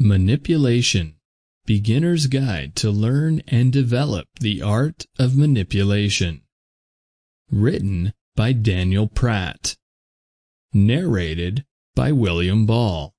Manipulation Beginner's Guide to Learn and Develop the Art of Manipulation. Written by Daniel Pratt. Narrated by William Ball.